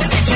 Yeah.